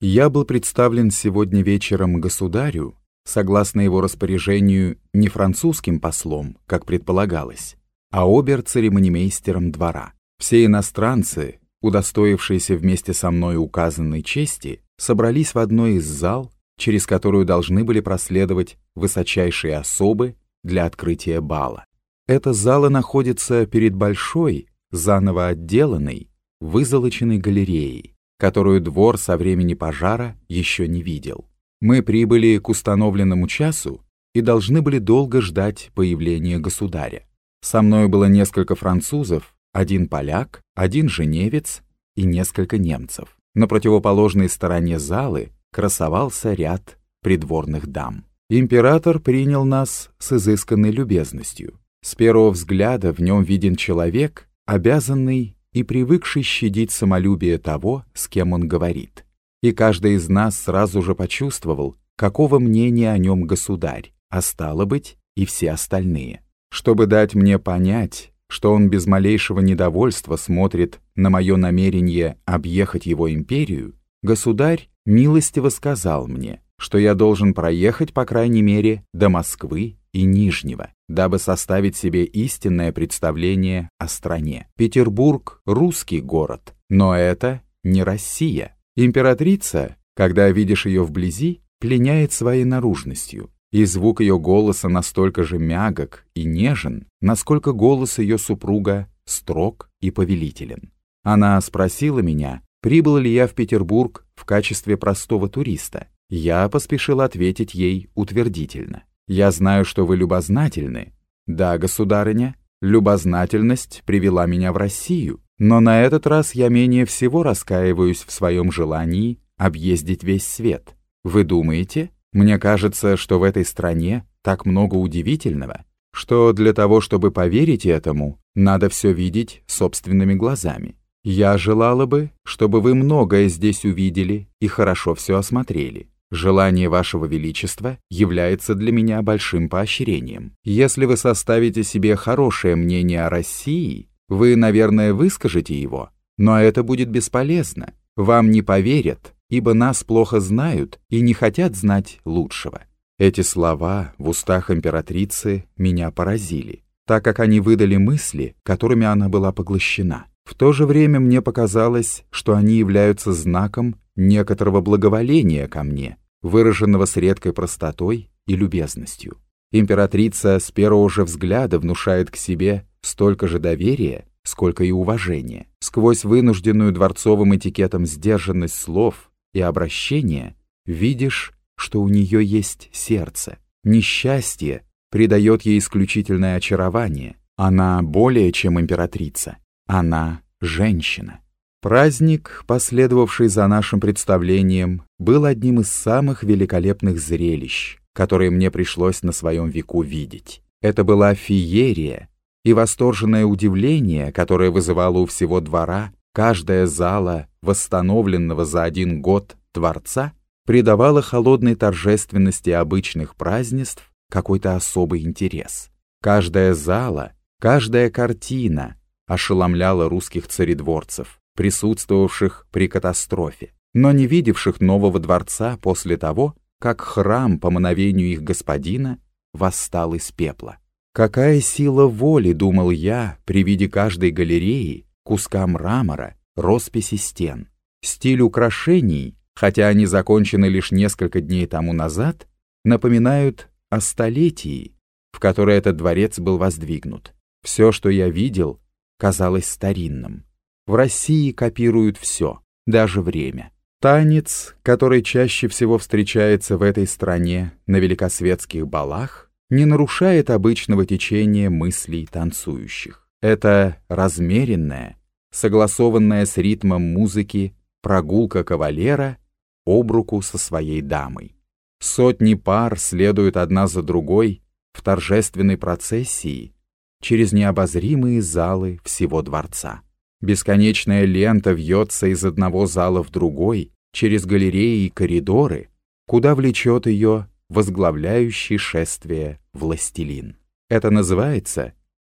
Я был представлен сегодня вечером государю, согласно его распоряжению, не французским послом, как предполагалось, а обер-церемонимейстером двора. Все иностранцы, удостоившиеся вместе со мной указанной чести, собрались в одной из зал, через которую должны были проследовать высочайшие особы для открытия бала. Эта зала находится перед большой, заново отделанной, вызолоченной галереей, которую двор со времени пожара еще не видел. Мы прибыли к установленному часу и должны были долго ждать появления государя. Со мной было несколько французов, один поляк, один женевец и несколько немцев. На противоположной стороне залы красовался ряд придворных дам. Император принял нас с изысканной любезностью. С первого взгляда в нем виден человек, обязанный и привыкший щадить самолюбие того, с кем он говорит и каждый из нас сразу же почувствовал, какого мнения о нем государь, а стало быть, и все остальные. Чтобы дать мне понять, что он без малейшего недовольства смотрит на мое намерение объехать его империю, государь милостиво сказал мне, что я должен проехать, по крайней мере, до Москвы и Нижнего, дабы составить себе истинное представление о стране. Петербург — русский город, но это не Россия. Императрица, когда видишь ее вблизи, пленяет своей наружностью, и звук ее голоса настолько же мягок и нежен, насколько голос ее супруга строг и повелителен. Она спросила меня, прибыл ли я в Петербург в качестве простого туриста. Я поспешил ответить ей утвердительно. «Я знаю, что вы любознательны». «Да, государыня, любознательность привела меня в Россию, но на этот раз я менее всего раскаиваюсь в своем желании объездить весь свет. Вы думаете? Мне кажется, что в этой стране так много удивительного, что для того, чтобы поверить этому, надо все видеть собственными глазами. Я желала бы, чтобы вы многое здесь увидели и хорошо все осмотрели. Желание вашего величества является для меня большим поощрением. Если вы составите себе хорошее мнение о России, вы, наверное, выскажете его, но это будет бесполезно. Вам не поверят, ибо нас плохо знают и не хотят знать лучшего. Эти слова в устах императрицы меня поразили, так как они выдали мысли, которыми она была поглощена. В то же время мне показалось, что они являются знаком некоторого благоволения ко мне, выраженного с редкой простотой и любезностью. Императрица с первого же взгляда внушает к себе столько же доверия, сколько и уважения. Сквозь вынужденную дворцовым этикетом сдержанность слов и обращения видишь, что у нее есть сердце. Несчастье придает ей исключительное очарование. Она более чем императрица. Она женщина. Праздник, последовавший за нашим представлением, был одним из самых великолепных зрелищ, которые мне пришлось на своем веку видеть. Это была феерия, и восторженное удивление, которое вызывало у всего двора каждая зала восстановленного за один год дворца, придавало холодной торжественности обычных празднеств какой-то особый интерес. Каждая зала, каждая картина ошеломляла русских царедворцев, присутствовавших при катастрофе, но не видевших нового дворца после того, как храм по мановению их господина восстал из пепла. Какая сила воли, думал я, при виде каждой галереи, куска мрамора, росписи стен. Стиль украшений, хотя они закончены лишь несколько дней тому назад, напоминают о столетии, в которое этот дворец был воздвигнут. Все, что я видел, казалось старинным. В России копируют все, даже время. Танец, который чаще всего встречается в этой стране на великосветских балах, не нарушает обычного течения мыслей танцующих. Это размеренная, согласованная с ритмом музыки прогулка кавалера об руку со своей дамой. Сотни пар следуют одна за другой в торжественной процессии через необозримые залы всего дворца. Бесконечная лента вьется из одного зала в другой, через галереи и коридоры, куда влечет ее возглавляющий шествие властелин. Это называется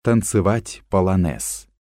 танцевать полонез.